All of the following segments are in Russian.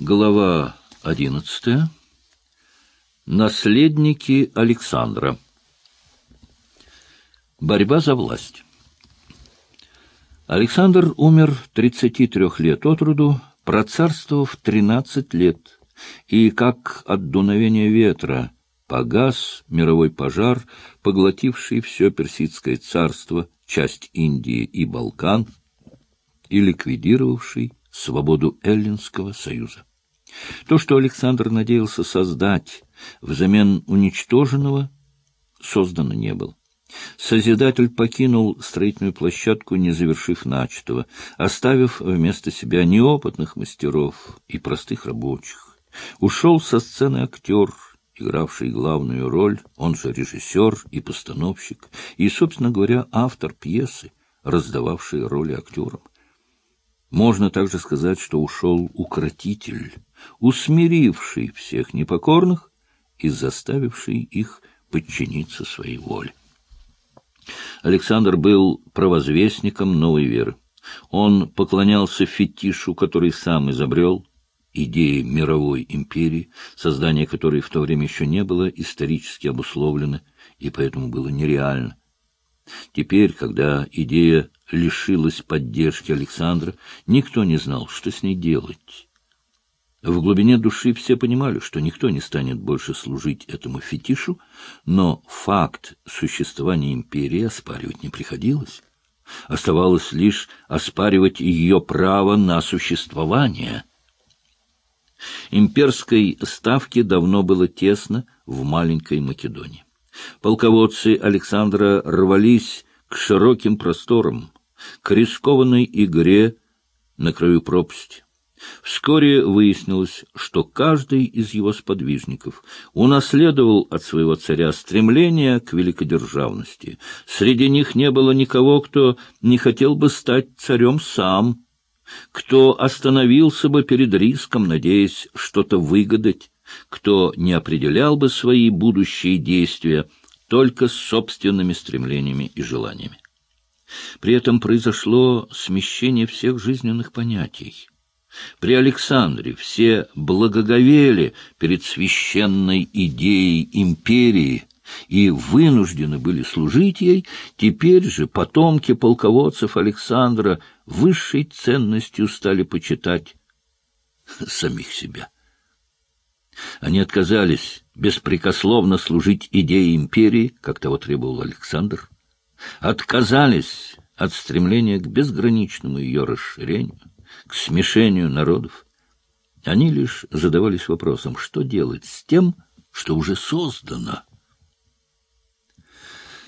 Глава одиннадцатая. Наследники Александра. Борьба за власть. Александр умер 33 лет от роду, процарствовав 13 лет, и, как от дуновения ветра, погас мировой пожар, поглотивший все персидское царство, часть Индии и Балкан, и ликвидировавший свободу Эллинского союза. То, что Александр надеялся создать взамен уничтоженного, создано не было. Созидатель покинул строительную площадку, не завершив начатого, оставив вместо себя неопытных мастеров и простых рабочих. Ушел со сцены актер, игравший главную роль, он же режиссер и постановщик, и, собственно говоря, автор пьесы, раздававший роли актерам. Можно также сказать, что ушел укротитель, усмиривший всех непокорных и заставивший их подчиниться своей воле. Александр был провозвестником новой веры. Он поклонялся фетишу, который сам изобрел, идеи мировой империи, создание которой в то время еще не было исторически обусловлено и поэтому было нереально. Теперь, когда идея лишилась поддержки Александра, никто не знал, что с ней делать. В глубине души все понимали, что никто не станет больше служить этому фетишу, но факт существования империи оспаривать не приходилось. Оставалось лишь оспаривать ее право на существование. Имперской ставке давно было тесно в маленькой Македонии. Полководцы Александра рвались к широким просторам, к рискованной игре на краю пропасти. Вскоре выяснилось, что каждый из его сподвижников унаследовал от своего царя стремление к великодержавности. Среди них не было никого, кто не хотел бы стать царем сам, кто остановился бы перед риском, надеясь что-то выгадать, кто не определял бы свои будущие действия только собственными стремлениями и желаниями. При этом произошло смещение всех жизненных понятий. При Александре все благоговели перед священной идеей империи и вынуждены были служить ей, теперь же потомки полководцев Александра высшей ценностью стали почитать самих себя. Они отказались беспрекословно служить идее империи, как того требовал Александр, отказались от стремления к безграничному ее расширению, к смешению народов. Они лишь задавались вопросом, что делать с тем, что уже создано.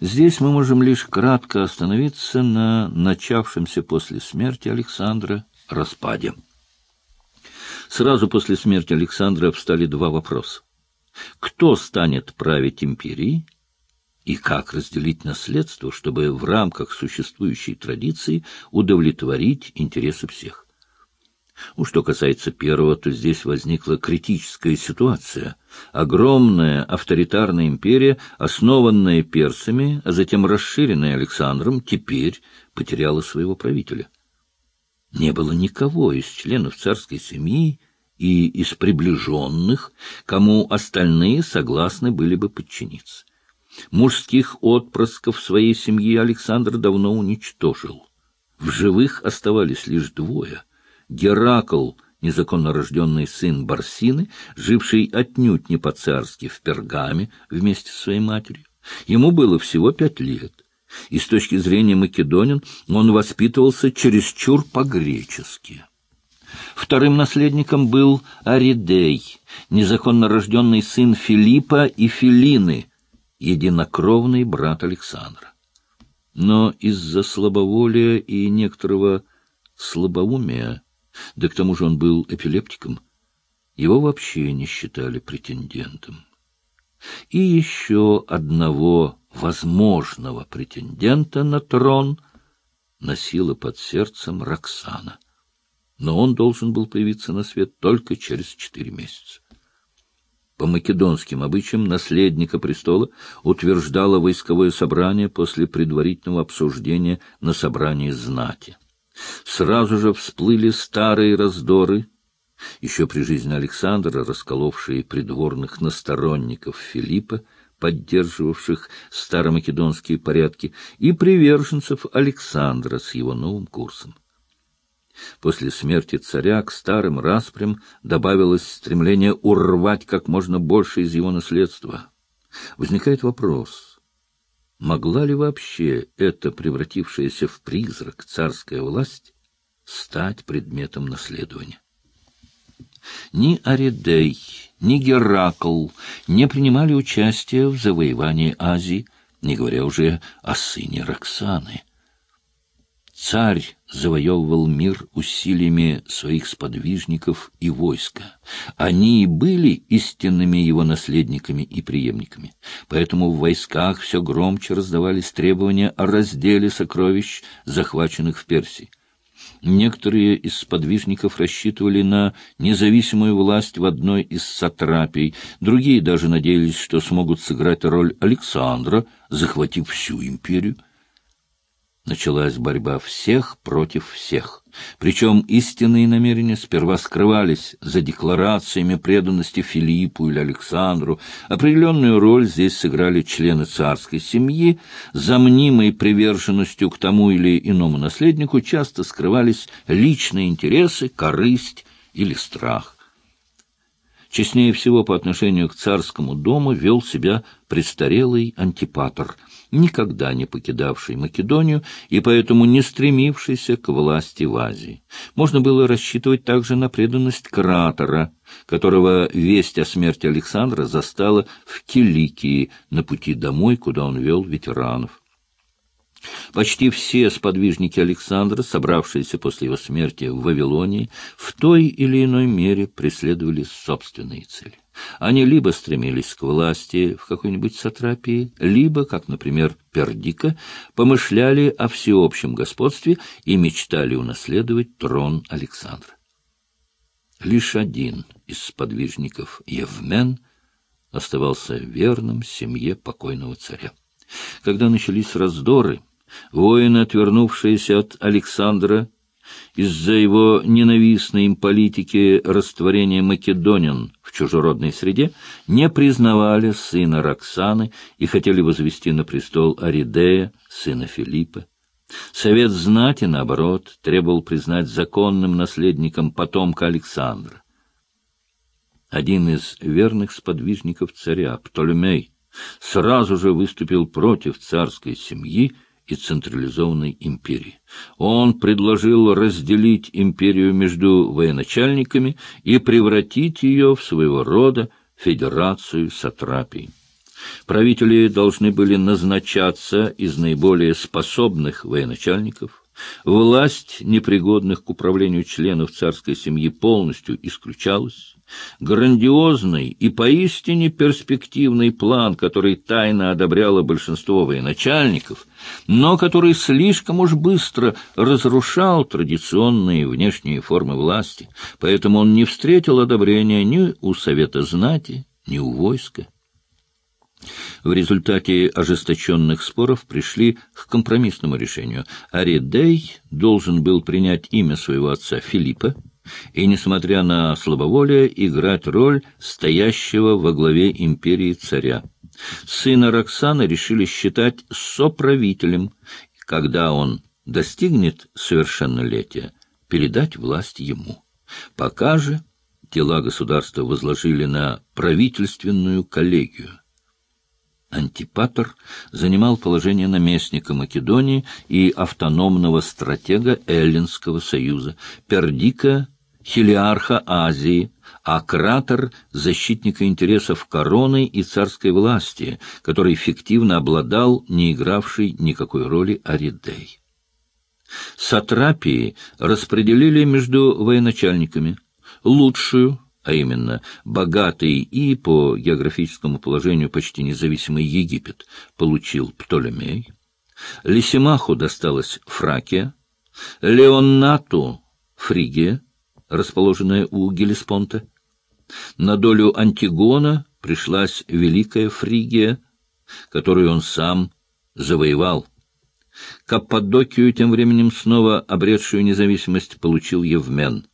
Здесь мы можем лишь кратко остановиться на начавшемся после смерти Александра распаде. Сразу после смерти Александра встали два вопроса. Кто станет править империей? И как разделить наследство, чтобы в рамках существующей традиции удовлетворить интересы всех? Ну, что касается первого, то здесь возникла критическая ситуация. Огромная авторитарная империя, основанная персами, а затем расширенная Александром, теперь потеряла своего правителя. Не было никого из членов царской семьи и из приближенных, кому остальные согласны были бы подчиниться. Мужских отпрысков своей семьи Александр давно уничтожил. В живых оставались лишь двое — Геракл, незаконно рожденный сын Барсины, живший отнюдь не по-царски в Пергаме вместе с своей матерью. Ему было всего пять лет, и с точки зрения македонин он воспитывался чересчур по-гречески. Вторым наследником был Аридей, незаконно рожденный сын Филиппа и Филины, единокровный брат Александра. Но из-за слабоволия и некоторого слабоумия да к тому же он был эпилептиком. Его вообще не считали претендентом. И еще одного возможного претендента на трон носила под сердцем Роксана. Но он должен был появиться на свет только через четыре месяца. По македонским обычаям наследника престола утверждало войсковое собрание после предварительного обсуждения на собрании знати. Сразу же всплыли старые раздоры, еще при жизни Александра, расколовшие придворных насторонников Филиппа, поддерживавших старомакедонские порядки, и приверженцев Александра с его новым курсом. После смерти царя к старым распрям добавилось стремление урвать как можно больше из его наследства. Возникает вопрос, могла ли вообще эта превратившаяся в призрак царская власть стать предметом наследования? Ни Аридей, ни Геракл не принимали участия в завоевании Азии, не говоря уже о сыне Роксаны. Царь завоевывал мир усилиями своих сподвижников и войска. Они и были истинными его наследниками и преемниками. Поэтому в войсках все громче раздавались требования о разделе сокровищ, захваченных в Персии. Некоторые из сподвижников рассчитывали на независимую власть в одной из сатрапий, другие даже надеялись, что смогут сыграть роль Александра, захватив всю империю. Началась борьба всех против всех. Причем истинные намерения сперва скрывались за декларациями преданности Филиппу или Александру. Определенную роль здесь сыграли члены царской семьи. За мнимой приверженностью к тому или иному наследнику часто скрывались личные интересы, корысть или страх. Честнее всего по отношению к царскому дому вел себя престарелый антипатор, никогда не покидавший Македонию и поэтому не стремившийся к власти в Азии. Можно было рассчитывать также на преданность Кратора, которого весть о смерти Александра застала в Киликии на пути домой, куда он вел ветеранов. Почти все сподвижники Александра, собравшиеся после его смерти в Вавилонии, в той или иной мере преследовали собственные цели. Они либо стремились к власти в какой-нибудь сатрапии, либо, как, например, Пердика, помышляли о всеобщем господстве и мечтали унаследовать трон Александра. Лишь один из сподвижников, Евмен, оставался верным семье покойного царя. Когда начались раздоры, Воины, отвернувшиеся от Александра из-за его ненавистной им политики растворения македонян в чужеродной среде, не признавали сына Роксаны и хотели возвести на престол Аридея, сына Филиппа. Совет знати, наоборот, требовал признать законным наследником потомка Александра. Один из верных сподвижников царя, Птолемей, сразу же выступил против царской семьи и централизованной империи. Он предложил разделить империю между военачальниками и превратить ее в своего рода федерацию сатрапий. Правители должны были назначаться из наиболее способных военачальников, власть непригодных к управлению членов царской семьи полностью исключалась, Грандиозный и поистине перспективный план, который тайно одобряло большинство военачальников, но который слишком уж быстро разрушал традиционные внешние формы власти, поэтому он не встретил одобрения ни у Совета знати, ни у войска. В результате ожесточенных споров пришли к компромиссному решению. Аридей должен был принять имя своего отца Филиппа, и, несмотря на слабоволие, играть роль стоящего во главе империи царя. Сына Роксаны решили считать соправителем, когда он достигнет совершеннолетия, передать власть ему. Пока же дела государства возложили на правительственную коллегию. Антипатор занимал положение наместника Македонии и автономного стратега Эллинского союза. Пердика хелиарха Азии, а кратер — защитника интересов короны и царской власти, который эффективно обладал не игравшей никакой роли Аридей. Сатрапии распределили между военачальниками лучшую, а именно богатый и по географическому положению почти независимый Египет, получил Птолемей, Лисимаху досталась Фракия, Леонату — Фригия, расположенная у Гелеспонта. На долю Антигона пришлась Великая Фригия, которую он сам завоевал. Каппадокию, тем временем снова обретшую независимость, получил Евмен.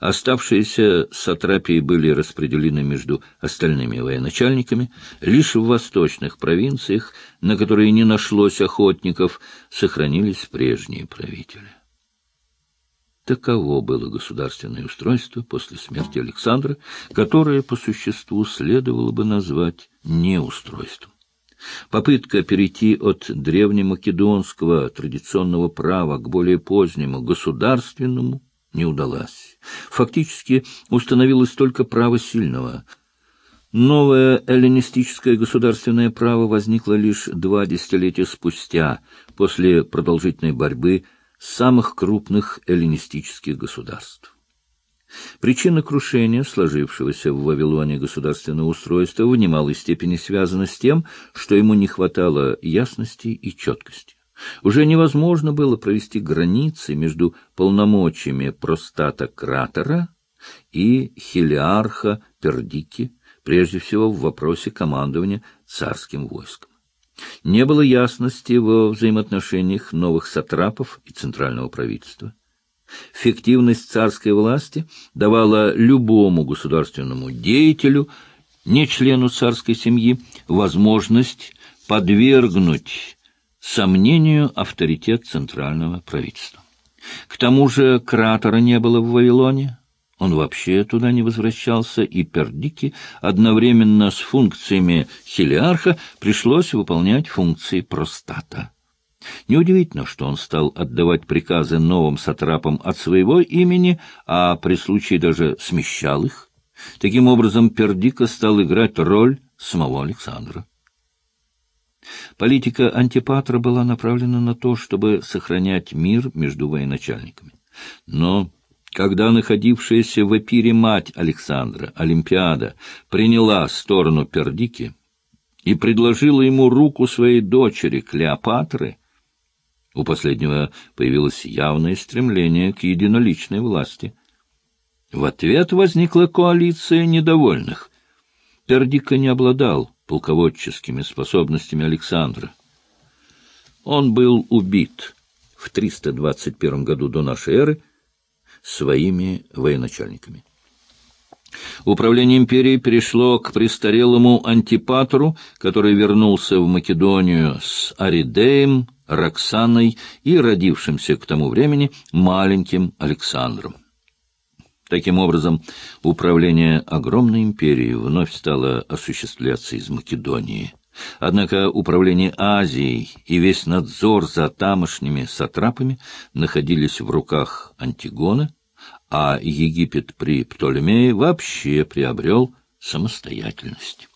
Оставшиеся сатрапии были распределены между остальными военачальниками. Лишь в восточных провинциях, на которые не нашлось охотников, сохранились прежние правители. Таково было государственное устройство после смерти Александра, которое по существу следовало бы назвать неустройством. Попытка перейти от древнемакедонского традиционного права к более позднему государственному не удалась. Фактически установилось только право сильного. Новое эллинистическое государственное право возникло лишь два десятилетия спустя, после продолжительной борьбы самых крупных эллинистических государств. Причина крушения сложившегося в Вавилоне государственного устройства в немалой степени связана с тем, что ему не хватало ясности и четкости. Уже невозможно было провести границы между полномочиями простата-кратера и хелиарха Пердики, прежде всего в вопросе командования царским войском. Не было ясности во взаимоотношениях новых сатрапов и центрального правительства. Фиктивность царской власти давала любому государственному деятелю, не члену царской семьи, возможность подвергнуть сомнению авторитет центрального правительства. К тому же кратера не было в Вавилоне, он вообще туда не возвращался, и Пердики одновременно с функциями хелиарха пришлось выполнять функции простата. Неудивительно, что он стал отдавать приказы новым сатрапам от своего имени, а при случае даже смещал их. Таким образом, Пердика стал играть роль самого Александра. Политика Антипатра была направлена на то, чтобы сохранять мир между военачальниками. Но когда находившаяся в Эпире мать Александра, Олимпиада, приняла сторону Пердики и предложила ему руку своей дочери Клеопатры, у последнего появилось явное стремление к единоличной власти. В ответ возникла коалиция недовольных. Пердика не обладал полководческими способностями Александра. Он был убит в 321 году до нашей эры своими военачальниками. Управление империей перешло к престарелому антипатру, который вернулся в Македонию с Аридеем, Роксаной и родившимся к тому времени маленьким Александром. Таким образом, управление огромной империей вновь стало осуществляться из Македонии. Однако управление Азией и весь надзор за тамошними сатрапами находились в руках Антигона, а Египет при Птолемее вообще приобрел самостоятельность.